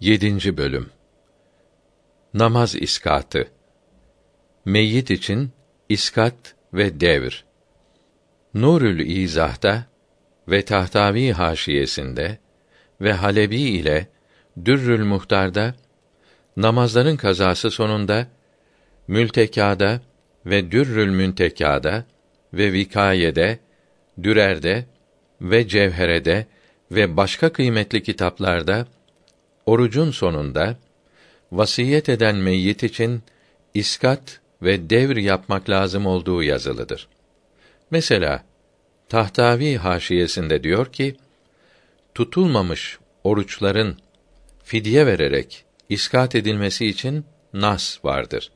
7. bölüm Namaz iskatı Meyyit için iskat ve devr Nurül İzah'ta ve Tahtavi haşiyesinde ve Halebi ile Dürrül Muhtar'da namazların kazası sonunda Mültekâda ve Dürrül Müntekâda ve Vikayede, Dürer'de ve Cevhere'de ve başka kıymetli kitaplarda orucun sonunda vasiyet eden meyyit için iskat ve devr yapmak lazım olduğu yazılıdır. Mesela Tahtavi haşiyesinde diyor ki tutulmamış oruçların fidye vererek iskat edilmesi için nas vardır.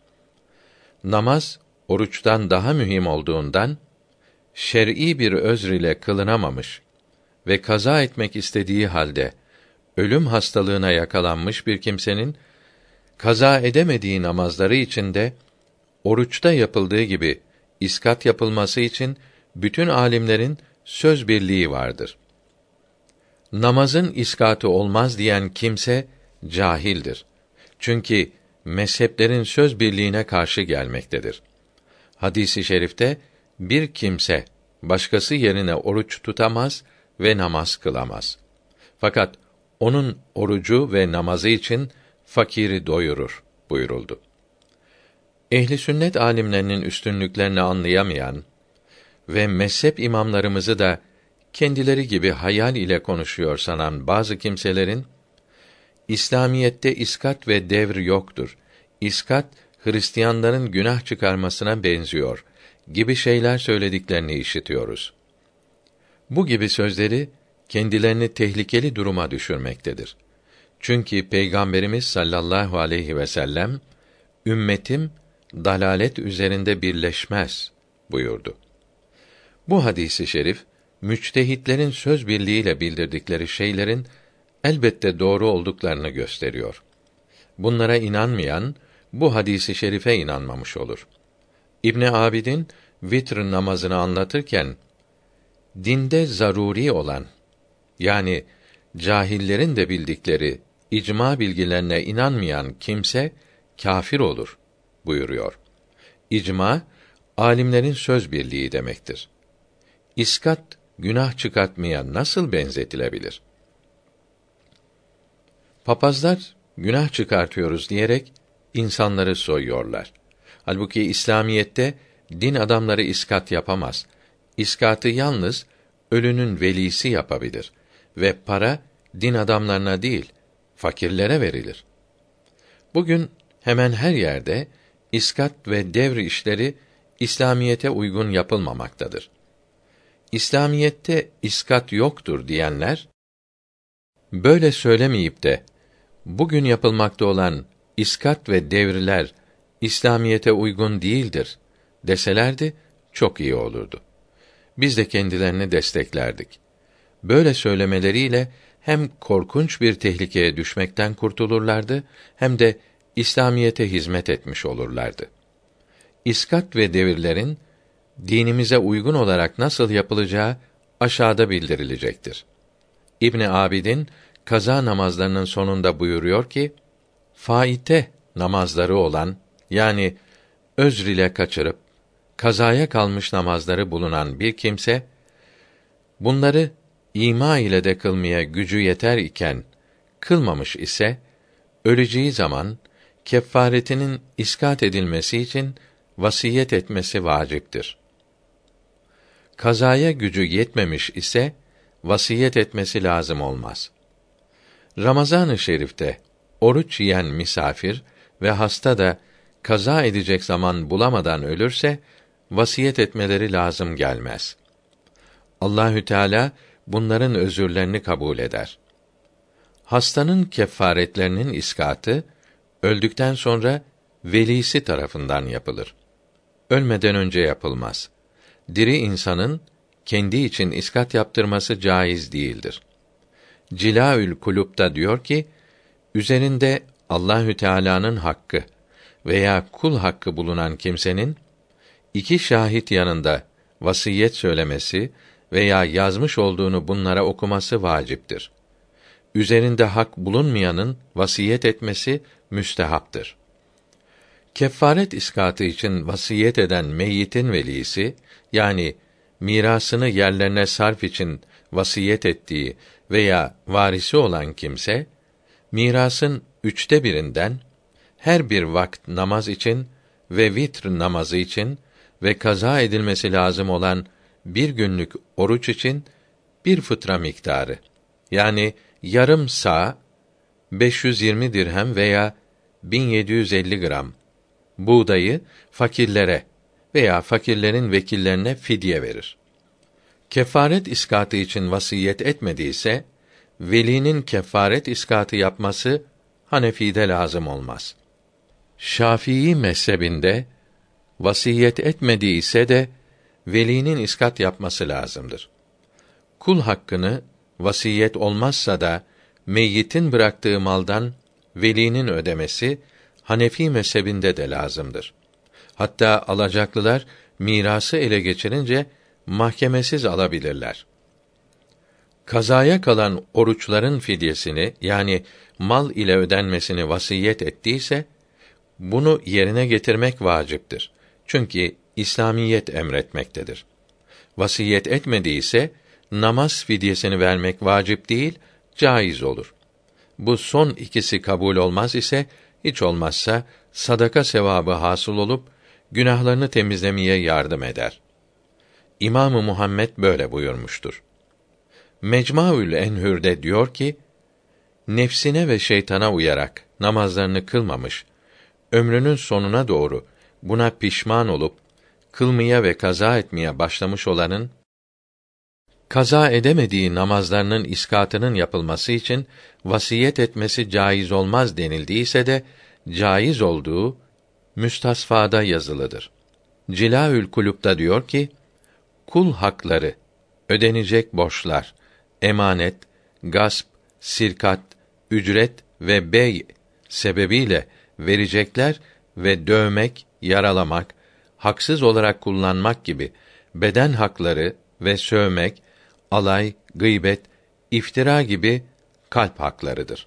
Namaz oruçtan daha mühim olduğundan şer'i bir özr ile kılınamamış ve kaza etmek istediği halde ölüm hastalığına yakalanmış bir kimsenin kaza edemediği namazları içinde oruçta yapıldığı gibi iskat yapılması için bütün alimlerin söz birliği vardır. Namazın iskatı olmaz diyen kimse cahildir. Çünkü mezheplerin söz birliğine karşı gelmektedir. Hadisi şerifte bir kimse başkası yerine oruç tutamaz ve namaz kılamaz. Fakat onun orucu ve namazı için fakiri doyurur buyuruldu. Ehli sünnet alimlerinin üstünlüklerini anlayamayan ve mezhep imamlarımızı da kendileri gibi hayal ile konuşuyor sanan bazı kimselerin İslamiyette iskat ve devr yoktur. İskat Hristiyanların günah çıkarmasına benziyor gibi şeyler söylediklerini işitiyoruz. Bu gibi sözleri kendilerini tehlikeli duruma düşürmektedir. Çünkü Peygamberimiz sallallahu aleyhi ve sellem ümmetim dalalet üzerinde birleşmez buyurdu. Bu hadisi şerif müçtehitlerin söz birliğiyle bildirdikleri şeylerin elbette doğru olduklarını gösteriyor. Bunlara inanmayan bu hadisi şerife inanmamış olur. İbn Abidin vitr namazını anlatırken dinde zaruri olan yani cahillerin de bildikleri icma bilgilerine inanmayan kimse kafir olur buyuruyor. İcma alimlerin söz birliği demektir. İskat günah çıkartmaya nasıl benzetilebilir? Papazlar günah çıkartıyoruz diyerek insanları soyuyorlar. Halbuki İslamiyette din adamları iskat yapamaz. İskatı yalnız ölünün velisi yapabilir ve para din adamlarına değil, fakirlere verilir. Bugün hemen her yerde iskat ve devr işleri İslamiyete uygun yapılmamaktadır. İslamiyette iskat yoktur diyenler böyle söylemeyip de bugün yapılmakta olan iskat ve devirler İslamiyete uygun değildir deselerdi çok iyi olurdu. Biz de kendilerini desteklerdik. Böyle söylemeleriyle hem korkunç bir tehlikeye düşmekten kurtulurlardı hem de İslamiyete hizmet etmiş olurlardı. İskat ve devirlerin dinimize uygun olarak nasıl yapılacağı aşağıda bildirilecektir. İbn Abidin kaza namazlarının sonunda buyuruyor ki: Faite namazları olan yani özr ile kaçırıp kazaya kalmış namazları bulunan bir kimse bunları ima ile de kılmaya gücü yeter iken kılmamış ise öleceği zaman kefaretinin iskat edilmesi için vasiyet etmesi vaciptir. Kazaya gücü yetmemiş ise vasiyet etmesi lazım olmaz. Ramazan-ı Şerif'te oruç yiyen misafir ve hasta da kaza edecek zaman bulamadan ölürse vasiyet etmeleri lazım gelmez. Allahü Teala bunların özürlerini kabul eder. Hastanın kefaretlerinin iskatı öldükten sonra velisi tarafından yapılır. Ölmeden önce yapılmaz. Diri insanın kendi için iskat yaptırması caiz değildir. Cilaül Kulub'da diyor ki, üzerinde Allahü Teala'nın hakkı veya kul hakkı bulunan kimsenin iki şahit yanında vasiyet söylemesi veya yazmış olduğunu bunlara okuması vaciptir. üzerinde hak bulunmayanın vasiyet etmesi müstehaptır. Kefaret iskatı için vasiyet eden meyyitin velisi yani mirasını yerlerine sarf için vasiyet ettiği veya varisi olan kimse mirasın üçte birinden her bir vakt namaz için ve vitr namazı için ve kaza edilmesi lazım olan bir günlük oruç için bir fıtra miktarı yani yarım sağ 520 dirhem veya 1750 gram buğdayı fakirlere veya fakirlerin vekillerine fidye verir. Kefaret iskatı için vasiyet etmediyse velinin kefaret iskatı yapması Hanefi'de lazım olmaz. Şafii mezhebinde vasiyet etmediyse de velinin iskat yapması lazımdır. Kul hakkını vasiyet olmazsa da meyyitin bıraktığı maldan velinin ödemesi Hanefi mezhebinde de lazımdır. Hatta alacaklılar mirası ele geçirince mahkemesiz alabilirler. Kazaya kalan oruçların fidyesini yani mal ile ödenmesini vasiyet ettiyse bunu yerine getirmek vaciptir. Çünkü İslamiyet emretmektedir. Vasiyet etmediyse namaz fidyesini vermek vacip değil, caiz olur. Bu son ikisi kabul olmaz ise hiç olmazsa sadaka sevabı hasıl olup günahlarını temizlemeye yardım eder. İmamı Muhammed böyle buyurmuştur. Mecmuaül Enhür'de diyor ki: Nefsine ve şeytana uyarak namazlarını kılmamış, ömrünün sonuna doğru buna pişman olup kılmaya ve kaza etmeye başlamış olanın kaza edemediği namazlarının iskatının yapılması için vasiyet etmesi caiz olmaz denildiyse de caiz olduğu müstasfada yazılıdır. Cilaül Kulüp'ta diyor ki, kul hakları, ödenecek borçlar, emanet, gasp, sirkat, ücret ve bey sebebiyle verecekler ve dövmek, yaralamak, haksız olarak kullanmak gibi beden hakları ve sövmek, alay, gıybet, iftira gibi kalp haklarıdır.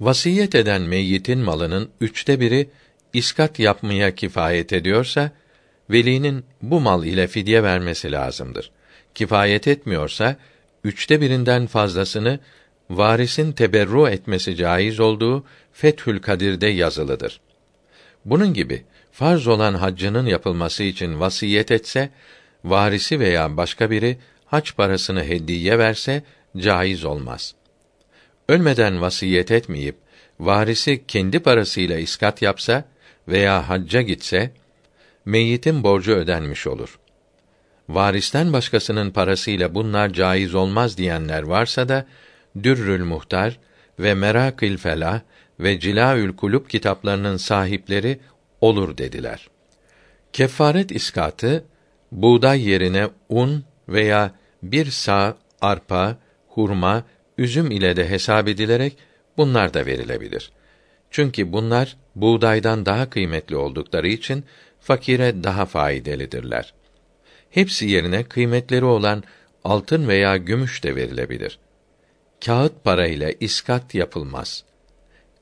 Vasiyet eden meyyitin malının üçte biri iskat yapmaya kifayet ediyorsa, velinin bu mal ile fidye vermesi lazımdır. Kifayet etmiyorsa, üçte birinden fazlasını varisin teberru etmesi caiz olduğu Fethül Kadir'de yazılıdır. Bunun gibi farz olan haccının yapılması için vasiyet etse, varisi veya başka biri hac parasını hediye verse caiz olmaz. Ölmeden vasiyet etmeyip varisi kendi parasıyla iskat yapsa veya hacca gitse meyyitin borcu ödenmiş olur. Varisten başkasının parasıyla bunlar caiz olmaz diyenler varsa da Dürrül Muhtar ve Merakil Felah ve Cilaül Kulub kitaplarının sahipleri olur dediler. Kefaret iskatı buğday yerine un veya bir sağ arpa, hurma, üzüm ile de hesap edilerek bunlar da verilebilir. Çünkü bunlar buğdaydan daha kıymetli oldukları için fakire daha faydalıdırlar. Hepsi yerine kıymetleri olan altın veya gümüş de verilebilir. Kağıt para ile iskat yapılmaz.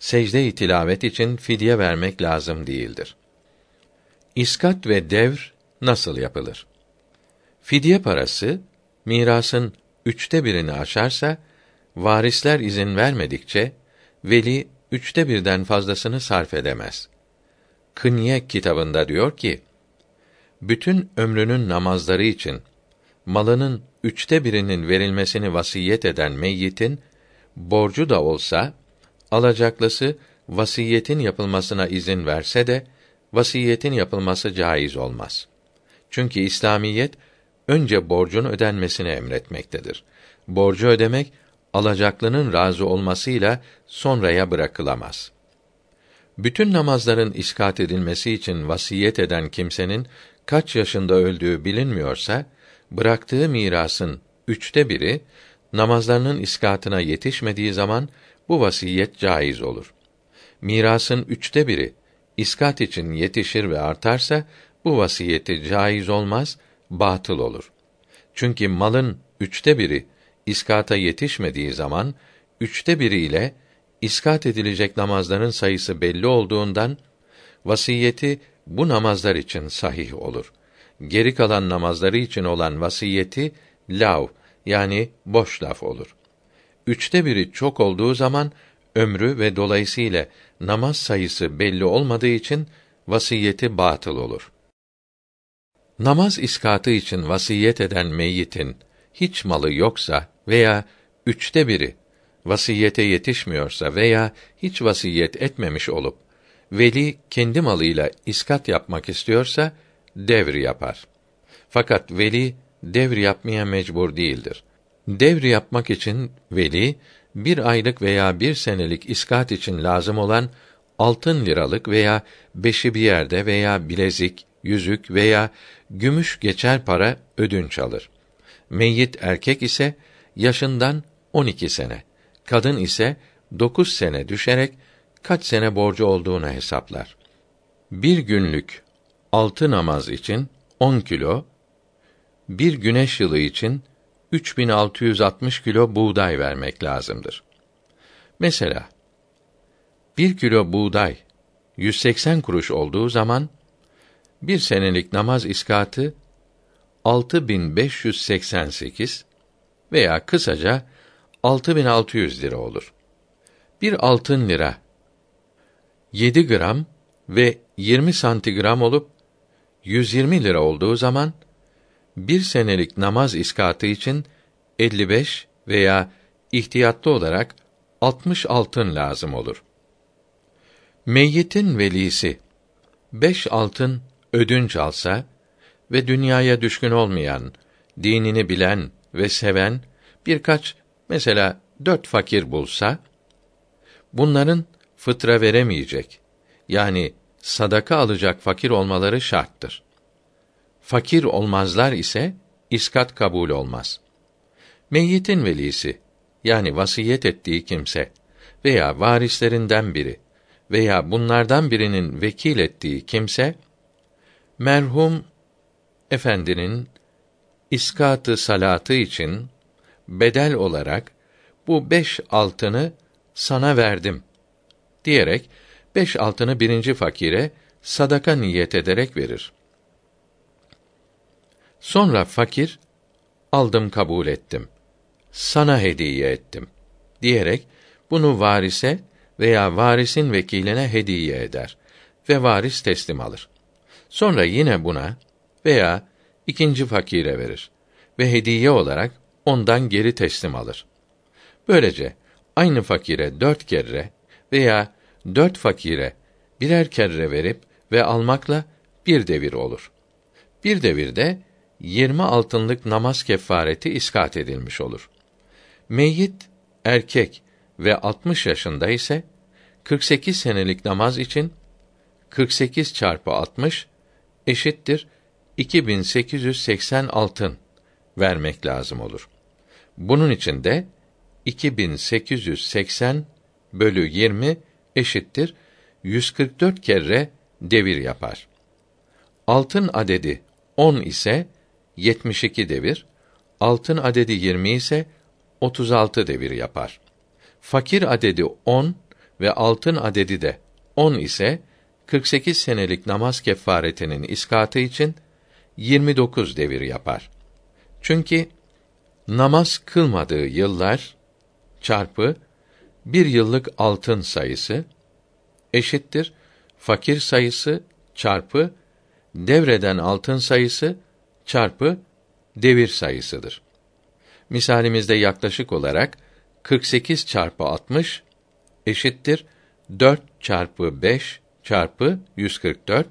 Secde-i tilavet için fidye vermek lazım değildir. İskat ve devr nasıl yapılır? Fidye parası mirasın üçte birini aşarsa varisler izin vermedikçe veli üçte birden fazlasını sarf edemez. Kınye kitabında diyor ki, bütün ömrünün namazları için malının üçte birinin verilmesini vasiyet eden meyyitin borcu da olsa alacaklısı vasiyetin yapılmasına izin verse de vasiyetin yapılması caiz olmaz. Çünkü İslamiyet önce borcun ödenmesini emretmektedir. Borcu ödemek alacaklının razı olmasıyla sonraya bırakılamaz. Bütün namazların iskat edilmesi için vasiyet eden kimsenin kaç yaşında öldüğü bilinmiyorsa, bıraktığı mirasın üçte biri namazlarının iskatına yetişmediği zaman bu vasiyet caiz olur. Mirasın üçte biri iskat için yetişir ve artarsa bu vasiyeti caiz olmaz, batıl olur. Çünkü malın üçte biri iskata yetişmediği zaman üçte biri ile iskat edilecek namazların sayısı belli olduğundan vasiyeti bu namazlar için sahih olur. Geri kalan namazları için olan vasiyeti lav yani boş laf olur. Üçte biri çok olduğu zaman ömrü ve dolayısıyla namaz sayısı belli olmadığı için vasiyeti batıl olur. Namaz iskatı için vasiyet eden meyyitin hiç malı yoksa veya üçte biri vasiyete yetişmiyorsa veya hiç vasiyet etmemiş olup veli kendi malıyla iskat yapmak istiyorsa devr yapar. Fakat veli devr yapmaya mecbur değildir. Devr yapmak için veli bir aylık veya bir senelik iskat için lazım olan altın liralık veya beşi bir yerde veya bilezik, yüzük veya gümüş geçer para ödünç alır. Meyyit erkek ise yaşından 12 sene, kadın ise 9 sene düşerek kaç sene borcu olduğunu hesaplar. Bir günlük altı namaz için 10 kilo, bir güneş yılı için 3660 kilo buğday vermek lazımdır. Mesela bir kilo buğday 180 kuruş olduğu zaman bir senelik namaz iskatı 6588 veya kısaca 6600 lira olur. Bir altın lira 7 gram ve 20 santigram olup 120 lira olduğu zaman bir senelik namaz iskatı için 55 veya ihtiyatlı olarak 60 altın lazım olur. Meyyitin velisi beş altın ödünç alsa ve dünyaya düşkün olmayan, dinini bilen ve seven birkaç mesela dört fakir bulsa, bunların fıtra veremeyecek, yani sadaka alacak fakir olmaları şarttır. Fakir olmazlar ise iskat kabul olmaz. Meyyitin velisi yani vasiyet ettiği kimse veya varislerinden biri veya bunlardan birinin vekil ettiği kimse merhum efendinin iskatı salatı için bedel olarak bu beş altını sana verdim diyerek beş altını birinci fakire sadaka niyet ederek verir. Sonra fakir aldım kabul ettim. Sana hediye ettim diyerek bunu varise veya varisin vekiline hediye eder ve varis teslim alır. Sonra yine buna veya ikinci fakire verir ve hediye olarak ondan geri teslim alır. Böylece aynı fakire dört kere veya dört fakire birer kere verip ve almakla bir devir olur. Bir devirde yirmi altınlık namaz kefareti iskat edilmiş olur. Meyyit erkek ve 60 yaşında ise 48 senelik namaz için 48 çarpı 60 eşittir 2880 altın vermek lazım olur. Bunun için de 2880 bölü 20 eşittir 144 kere devir yapar. Altın adedi 10 ise 72 devir, altın adedi 20 ise 36 devir yapar. Fakir adedi 10 ve altın adedi de 10 ise 48 senelik namaz kefaretinin iskatı için 29 devir yapar. Çünkü namaz kılmadığı yıllar çarpı bir yıllık altın sayısı eşittir fakir sayısı çarpı devreden altın sayısı çarpı devir sayısıdır. Misalimizde yaklaşık olarak 48 çarpı 60 eşittir 4 çarpı 5 çarpı 144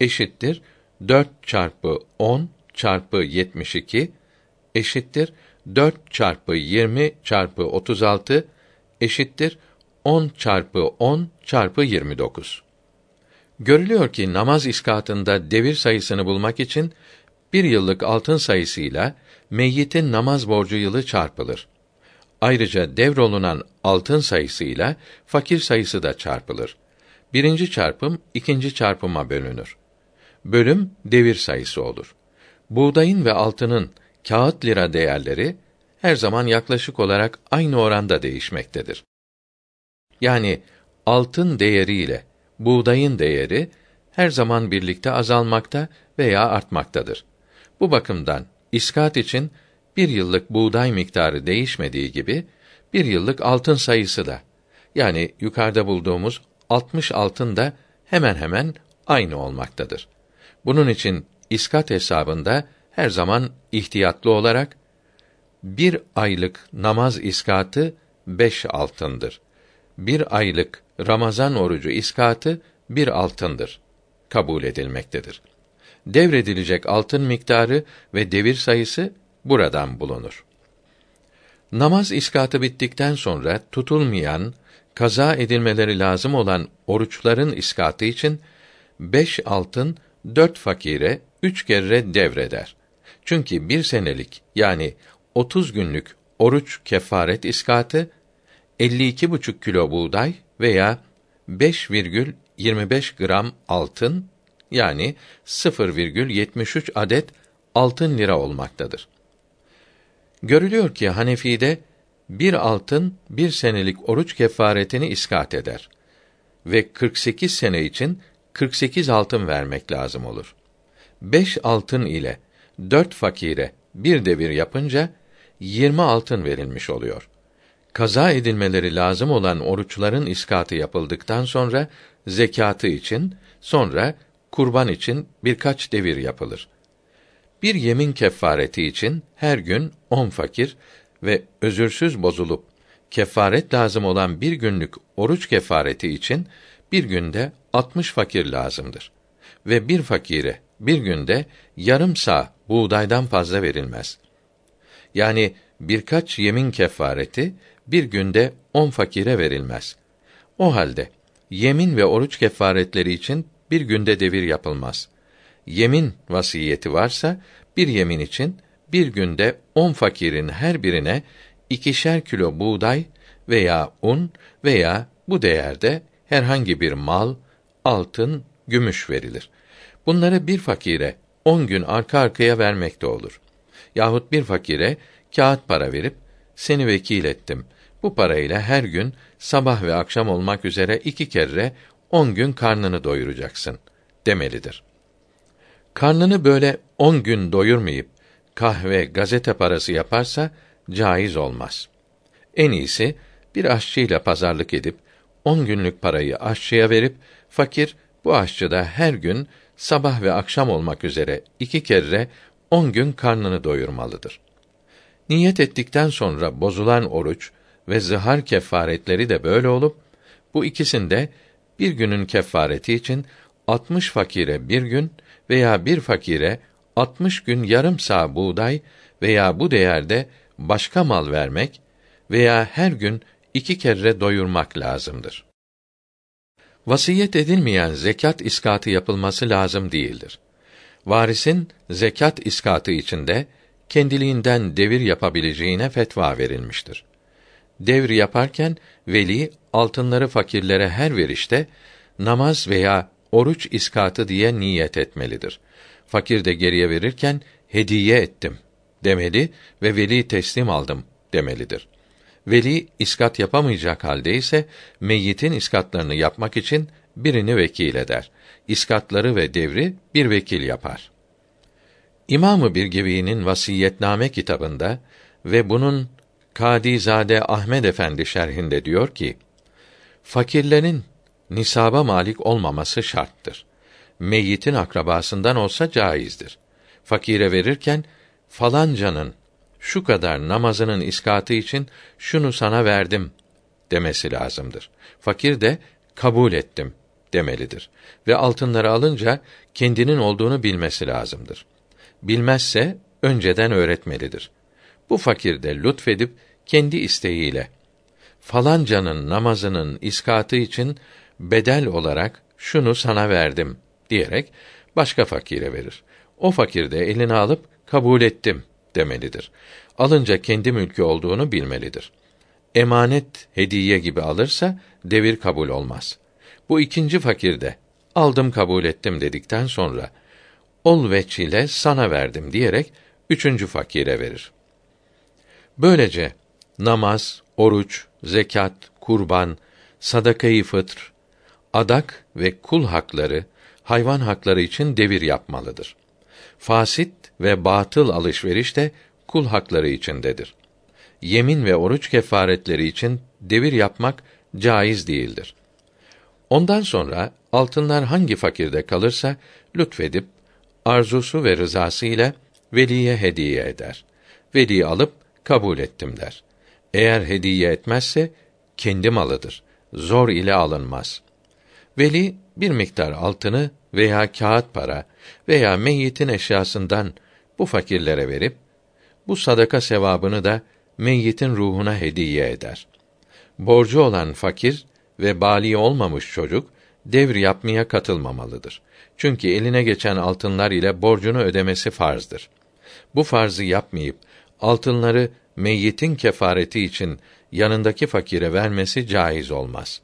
eşittir 4 çarpı 10 çarpı 72 eşittir 4 çarpı 20 çarpı 36 eşittir 10 çarpı 10 çarpı 29. Görülüyor ki namaz iskatında devir sayısını bulmak için bir yıllık altın sayısıyla meyyitin namaz borcu yılı çarpılır. Ayrıca devrolunan altın sayısıyla fakir sayısı da çarpılır. Birinci çarpım ikinci çarpıma bölünür. Bölüm devir sayısı olur. Buğdayın ve altının kağıt lira değerleri her zaman yaklaşık olarak aynı oranda değişmektedir. Yani altın değeri ile buğdayın değeri her zaman birlikte azalmakta veya artmaktadır. Bu bakımdan iskat için bir yıllık buğday miktarı değişmediği gibi bir yıllık altın sayısı da yani yukarıda bulduğumuz 60 altın da hemen hemen aynı olmaktadır. Bunun için iskat hesabında her zaman ihtiyatlı olarak bir aylık namaz iskatı beş altındır. Bir aylık Ramazan orucu iskatı bir altındır. Kabul edilmektedir. Devredilecek altın miktarı ve devir sayısı buradan bulunur. Namaz iskatı bittikten sonra tutulmayan, kaza edilmeleri lazım olan oruçların iskatı için beş altın dört fakire üç kere devreder. Çünkü bir senelik yani 30 günlük oruç kefaret iskatı 52 buçuk kilo buğday veya 5,25 gram altın yani 0,73 adet altın lira olmaktadır. Görülüyor ki Hanefi'de bir altın bir senelik oruç kefaretini iskat eder ve 48 sene için 48 altın vermek lazım olur. 5 altın ile 4 fakire bir devir yapınca 20 altın verilmiş oluyor. Kaza edilmeleri lazım olan oruçların iskatı yapıldıktan sonra zekatı için, sonra kurban için birkaç devir yapılır. Bir yemin kefareti için her gün on fakir ve özürsüz bozulup kefaret lazım olan bir günlük oruç kefareti için bir günde altmış fakir lazımdır. Ve bir fakire bir günde yarım sağ buğdaydan fazla verilmez. Yani birkaç yemin kefareti bir günde on fakire verilmez. O halde yemin ve oruç kefaretleri için bir günde devir yapılmaz. Yemin vasiyeti varsa bir yemin için bir günde on fakirin her birine ikişer kilo buğday veya un veya bu değerde herhangi bir mal, altın, gümüş verilir. Bunları bir fakire on gün arka arkaya vermekte olur. Yahut bir fakire kağıt para verip seni vekil ettim. Bu parayla her gün sabah ve akşam olmak üzere iki kere on gün karnını doyuracaksın demelidir. Karnını böyle on gün doyurmayıp kahve, gazete parası yaparsa caiz olmaz. En iyisi bir aşçıyla pazarlık edip on günlük parayı aşçıya verip fakir bu aşçıda her gün sabah ve akşam olmak üzere iki kere on gün karnını doyurmalıdır. Niyet ettikten sonra bozulan oruç ve zihar kefaretleri de böyle olup, bu ikisinde bir günün kefareti için 60 fakire bir gün veya bir fakire 60 gün yarım sağ buğday veya bu değerde başka mal vermek veya her gün iki kere doyurmak lazımdır. Vasiyet edilmeyen zekat iskatı yapılması lazım değildir. Varisin zekat iskatı içinde kendiliğinden devir yapabileceğine fetva verilmiştir. Devr yaparken veli altınları fakirlere her verişte namaz veya oruç iskatı diye niyet etmelidir. Fakir de geriye verirken hediye ettim demeli ve veli teslim aldım demelidir. Veli iskat yapamayacak halde ise meyyitin iskatlarını yapmak için birini vekil eder. İskatları ve devri bir vekil yapar. İmamı Birgevi'nin Vasiyetname kitabında ve bunun Kadizade Ahmed Efendi şerhinde diyor ki: Fakirlerin nisaba malik olmaması şarttır. Meyyitin akrabasından olsa caizdir. Fakire verirken falancanın şu kadar namazının iskatı için şunu sana verdim demesi lazımdır. Fakir de kabul ettim demelidir ve altınları alınca kendinin olduğunu bilmesi lazımdır. Bilmezse önceden öğretmelidir. Bu fakir de lütfedip kendi isteğiyle falancanın namazının iskatı için bedel olarak şunu sana verdim diyerek başka fakire verir. O fakir de elini alıp kabul ettim demelidir. Alınca kendi mülkü olduğunu bilmelidir. Emanet hediye gibi alırsa devir kabul olmaz. Bu ikinci fakir de aldım kabul ettim dedikten sonra ol veç ile sana verdim diyerek üçüncü fakire verir. Böylece namaz, oruç, zekat, kurban, sadakayı fıtr, adak ve kul hakları, hayvan hakları için devir yapmalıdır. Fasit ve batıl alışveriş de kul hakları içindedir. Yemin ve oruç kefaretleri için devir yapmak caiz değildir. Ondan sonra altınlar hangi fakirde kalırsa lütfedip arzusu ve rızası ile veliye hediye eder. Veli alıp kabul ettim der. Eğer hediye etmezse kendi malıdır. Zor ile alınmaz. Veli bir miktar altını veya kağıt para veya meyyitin eşyasından bu fakirlere verip bu sadaka sevabını da meyyitin ruhuna hediye eder. Borcu olan fakir ve bali olmamış çocuk devr yapmaya katılmamalıdır. Çünkü eline geçen altınlar ile borcunu ödemesi farzdır. Bu farzı yapmayıp altınları meyyitin kefareti için yanındaki fakire vermesi caiz olmaz.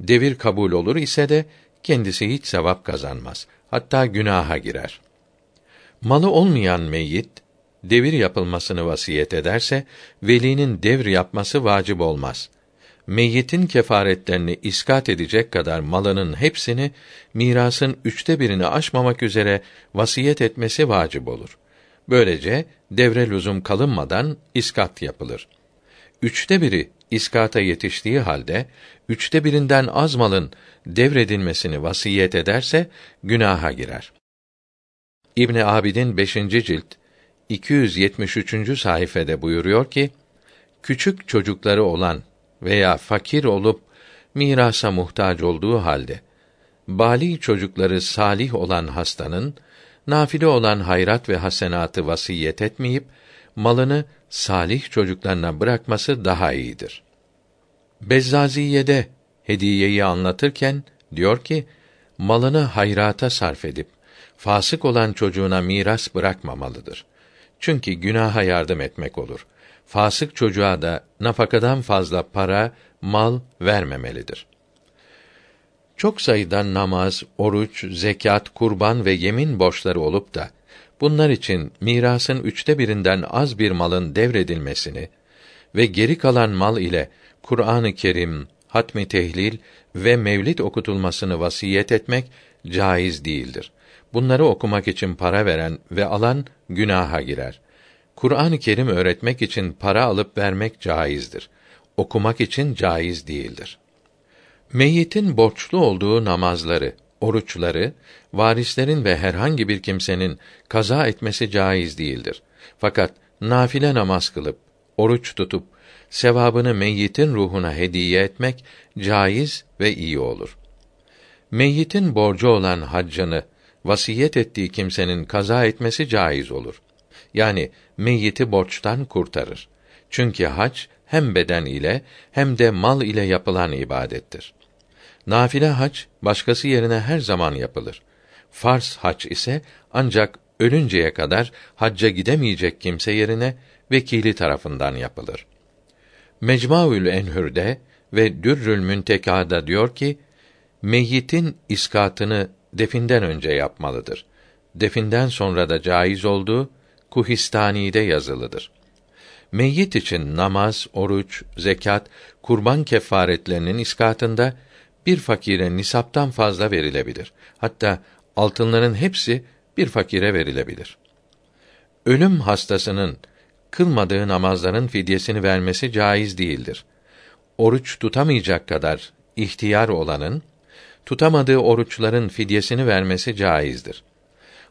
Devir kabul olur ise de kendisi hiç sevap kazanmaz. Hatta günaha girer. Malı olmayan meyyit devir yapılmasını vasiyet ederse velinin devr yapması vacip olmaz. Meyyitin kefaretlerini iskat edecek kadar malının hepsini mirasın üçte birini aşmamak üzere vasiyet etmesi vacip olur. Böylece devre lüzum kalınmadan iskat yapılır. Üçte biri iskata yetiştiği halde üçte birinden az malın devredilmesini vasiyet ederse günaha girer. İbn Abidin 5. cilt 273. sayfede buyuruyor ki: Küçük çocukları olan veya fakir olup mirasa muhtaç olduğu halde bali çocukları salih olan hastanın nafile olan hayrat ve hasenatı vasiyet etmeyip malını salih çocuklarına bırakması daha iyidir. Bezzaziye'de hediyeyi anlatırken diyor ki malını hayrata sarf edip fasık olan çocuğuna miras bırakmamalıdır. Çünkü günaha yardım etmek olur. Fasık çocuğa da nafakadan fazla para, mal vermemelidir. Çok sayıda namaz, oruç, zekat, kurban ve yemin borçları olup da bunlar için mirasın üçte birinden az bir malın devredilmesini ve geri kalan mal ile Kur'an-ı Kerim, hatmi tehlil ve mevlid okutulmasını vasiyet etmek caiz değildir. Bunları okumak için para veren ve alan günaha girer. Kur'an-ı Kerim öğretmek için para alıp vermek caizdir. Okumak için caiz değildir. Meyyitin borçlu olduğu namazları, oruçları, varislerin ve herhangi bir kimsenin kaza etmesi caiz değildir. Fakat nafile namaz kılıp, oruç tutup, sevabını meyyitin ruhuna hediye etmek caiz ve iyi olur. Meyyitin borcu olan haccını vasiyet ettiği kimsenin kaza etmesi caiz olur. Yani meyyiti borçtan kurtarır. Çünkü hac hem beden ile hem de mal ile yapılan ibadettir. Nafile hac başkası yerine her zaman yapılır. Farz hac ise ancak ölünceye kadar hacca gidemeyecek kimse yerine vekili tarafından yapılır. Mecmuaül Enhür'de ve Dürrül Müntekâ'da diyor ki, meyyitin iskatını definden önce yapmalıdır. Definden sonra da caiz olduğu Kuhistani'de yazılıdır. Meyyit için namaz, oruç, zekat, kurban kefaretlerinin iskatında bir fakire nisaptan fazla verilebilir. Hatta altınların hepsi bir fakire verilebilir. Ölüm hastasının kılmadığı namazların fidyesini vermesi caiz değildir. Oruç tutamayacak kadar ihtiyar olanın tutamadığı oruçların fidyesini vermesi caizdir.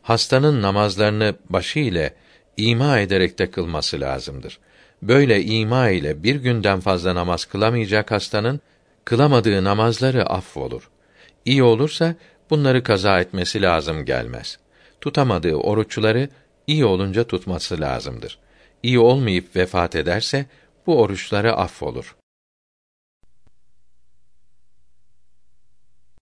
Hastanın namazlarını başı ile ima ederek de kılması lazımdır. Böyle ima ile bir günden fazla namaz kılamayacak hastanın kılamadığı namazları affolur. İyi olursa bunları kaza etmesi lazım gelmez. Tutamadığı oruçları iyi olunca tutması lazımdır. İyi olmayıp vefat ederse bu oruçları affolur.